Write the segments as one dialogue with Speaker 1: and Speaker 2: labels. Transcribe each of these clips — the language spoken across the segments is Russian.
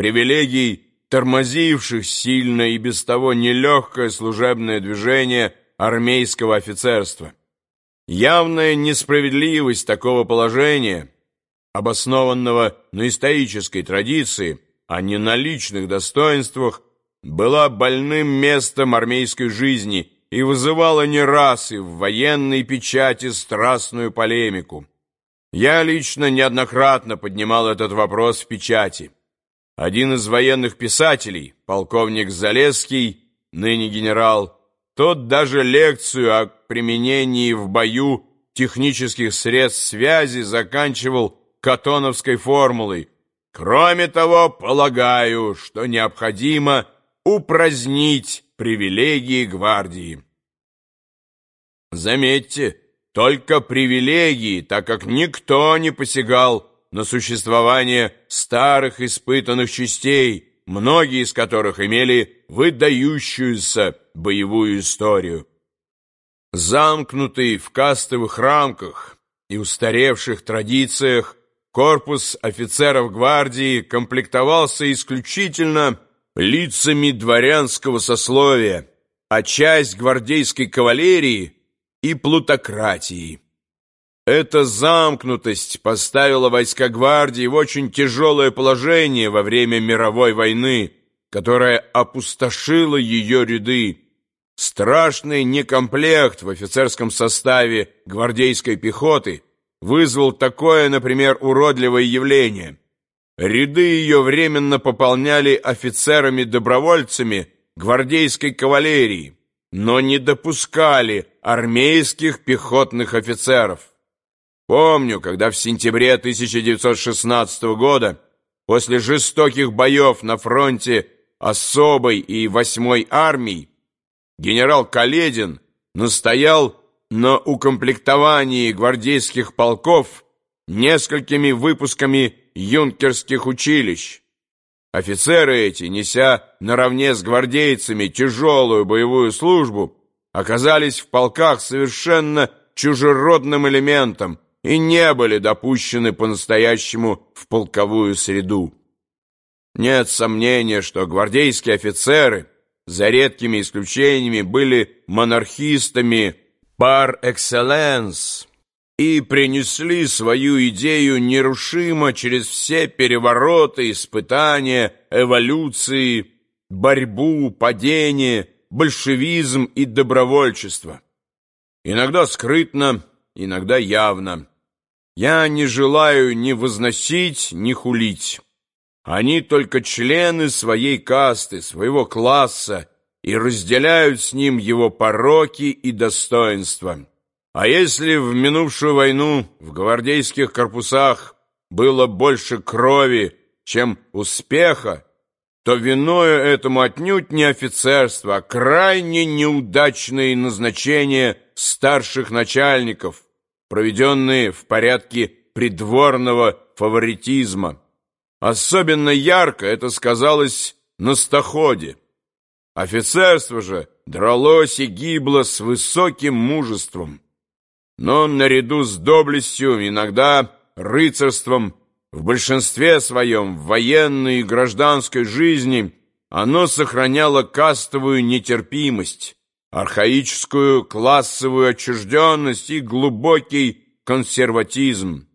Speaker 1: привилегий, тормозивших сильно и без того нелегкое служебное движение армейского офицерства. Явная несправедливость такого положения, обоснованного на исторической традиции, а не на личных достоинствах, была больным местом армейской жизни и вызывала не раз и в военной печати страстную полемику. Я лично неоднократно поднимал этот вопрос в печати. Один из военных писателей, полковник Залесский, ныне генерал, тот даже лекцию о применении в бою технических средств связи заканчивал катоновской формулой. Кроме того, полагаю, что необходимо упразднить привилегии гвардии. Заметьте, только привилегии, так как никто не посягал на существование старых испытанных частей, многие из которых имели выдающуюся боевую историю. Замкнутый в кастовых рамках и устаревших традициях, корпус офицеров гвардии комплектовался исключительно лицами дворянского сословия, а часть гвардейской кавалерии и плутократии. Эта замкнутость поставила войска гвардии в очень тяжелое положение во время мировой войны, которая опустошила ее ряды. Страшный некомплект в офицерском составе гвардейской пехоты вызвал такое, например, уродливое явление. Ряды ее временно пополняли офицерами-добровольцами гвардейской кавалерии, но не допускали армейских пехотных офицеров. Помню, когда в сентябре 1916 года, после жестоких боев на фронте особой и восьмой армий, генерал Каледин настоял на укомплектовании гвардейских полков несколькими выпусками юнкерских училищ. Офицеры эти, неся наравне с гвардейцами тяжелую боевую службу, оказались в полках совершенно чужеродным элементом и не были допущены по-настоящему в полковую среду. Нет сомнения, что гвардейские офицеры, за редкими исключениями, были монархистами par excellence и принесли свою идею нерушимо через все перевороты, испытания, эволюции, борьбу, падение, большевизм и добровольчество. Иногда скрытно, иногда явно. Я не желаю ни возносить, ни хулить. Они только члены своей касты, своего класса, и разделяют с ним его пороки и достоинства. А если в минувшую войну в гвардейских корпусах было больше крови, чем успеха, то виною этому отнюдь не офицерство, а крайне неудачные назначения старших начальников, проведенные в порядке придворного фаворитизма. Особенно ярко это сказалось на Стаходе. Офицерство же дралось и гибло с высоким мужеством. Но наряду с доблестью, иногда рыцарством, в большинстве своем в военной и гражданской жизни оно сохраняло кастовую нетерпимость, архаическую классовую отчужденность и глубокий консерватизм,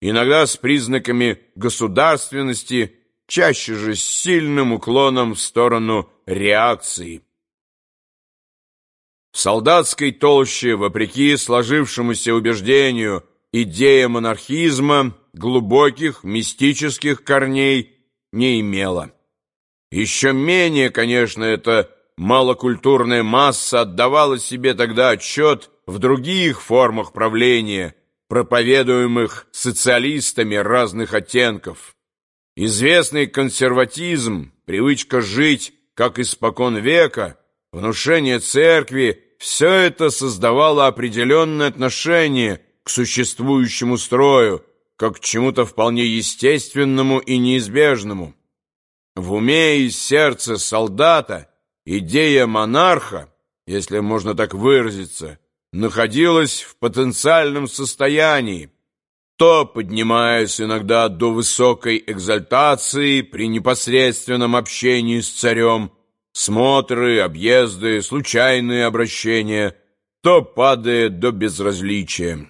Speaker 1: иногда с признаками государственности, чаще же с сильным уклоном в сторону реакции. В солдатской толще, вопреки сложившемуся убеждению, идея монархизма глубоких мистических корней не имела. Еще менее, конечно, эта малокультурная масса отдавала себе тогда отчет в других формах правления, проповедуемых социалистами разных оттенков. Известный консерватизм, привычка жить, как испокон века, внушение церкви – все это создавало определенное отношение к существующему строю, как к чему-то вполне естественному и неизбежному. В уме и сердце солдата идея монарха, если можно так выразиться, находилась в потенциальном состоянии, то поднимаясь иногда до высокой экзальтации при непосредственном общении с царем, смотры, объезды, случайные обращения, то падая до безразличия.